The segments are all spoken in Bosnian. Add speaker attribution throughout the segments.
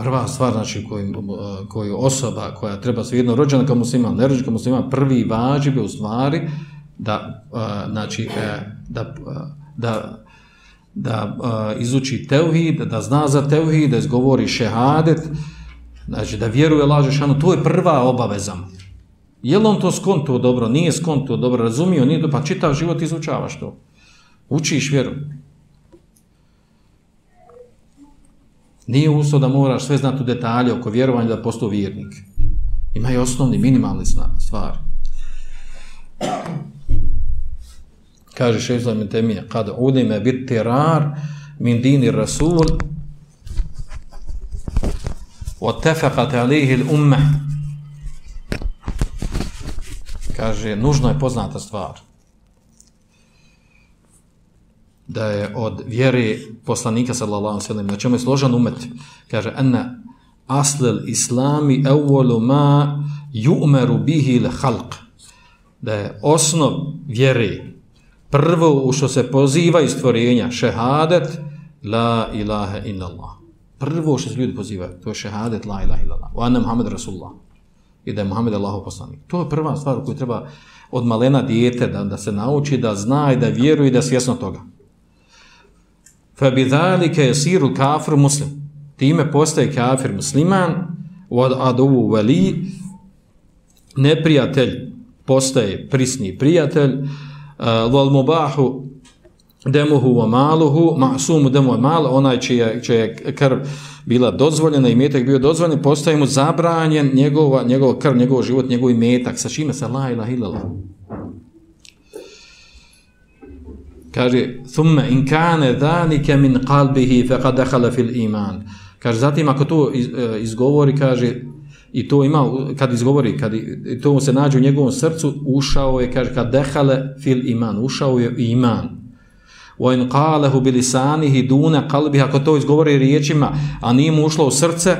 Speaker 1: prva stvar znači koju, koju osoba koja treba se jedno rođena kao muslima, ne rođena kao muslima, prvi vađib bi u stvari da, znači, e, da, da, da izuči teuhid, da zna za teuhid, da izgovori šehadet, znači da vjeruje laže šanu, to je prva obaveza. Je li on to skontuo dobro, nije skontuo dobro, razumio, nije, pa čitav život izučavaš to. Učiš vjeru. Nije uslov da moraš sve znati u detalje oko vjerovanja da postoji vjernik. Imaju osnovni, minimalni stvar. Kaže šeizla min temija, kad udime bit terar min dini rasul واتفقت عليه alihi kaže, nužno je poznata stvar da je od vjere poslanika sallallahu alejhi ve sellem na čemu je složan umet kaže anna asl al islami awwalu ma yu'maru bihi al khalq da je osnov vjere prvo u što se poziva iz stvorenja šehadet la ilaha illa allah prvo što se ljudi pozivaju to je šehadet la ilaha illa allah wa anna muhammed rasulullah. I da je muhammed allahov poslanik. To je prva stvar koju treba od malena dijete da, da se nauči da zna i da vjeruje i da svjesno toga fa bi zalika yasiru kafir muslim time postaje kafir musliman wa adu wali neprijatelj postaje prisni prijatelj eh, wal mubahu demuhu wa maluhu ma'sumu demu wa mal onaj čija čija krv bila dozvoljena i metak bio dozvoljen postaje mu zabranjen njegova njegov krv njegov život njegov metak sa čime se la ilaha illallah? Kaže thumma in kana dhalika min qalbihi faqad dakhala fil iman. Kaže zatim ako to e, izgovori kaže i to ima kad izgovori kad to se nađe u njegovom srcu ušao je kaže kad dakhala fil iman ušao je iman. Wa in qalahu bi lisanihi duna qalbihi ako to izgovori riječima a nije mu ušlo u srce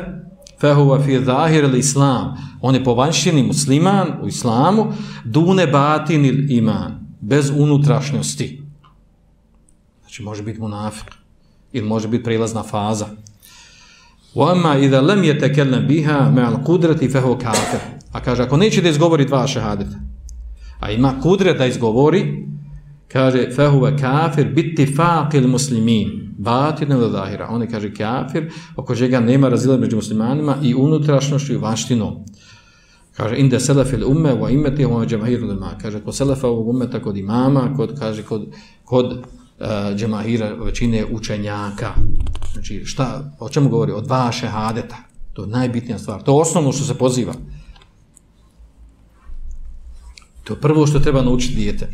Speaker 1: fa huwa fi zahir al islam. On je po vanjštini musliman u islamu dune batinil iman bez unutrašnjosti. Znači može biti munafik ili može biti prilazna faza. وَأَمَّا إِذَا لَمْ يَتَكَلَّمْ بِهَا مَعَ الْقُدْرَةِ فَهُوَ كَافِرٌ A kaže, ako neće da izgovori dva šehadeta, a ima kudret da izgovori, kaže, فَهُوَ كَافِرٌ بِتِّفَاقِ الْمُسْلِمِينَ Batirne ili zahira. On je, kaže, kafir, oko čega nema razila među muslimanima i unutrašnošću i vanštinom. Kaže, inde selefe il umme, wa imeti, wa džemahiru lima. Kaže, kod selefa ovog umeta, kod imama, kod, kaže, kod, kod uh, džemahira većine učenjaka. Znači, šta, o čemu govori? O dva šehadeta. To je najbitnija stvar. To je osnovno što se poziva. To je prvo što treba naučiti dijete.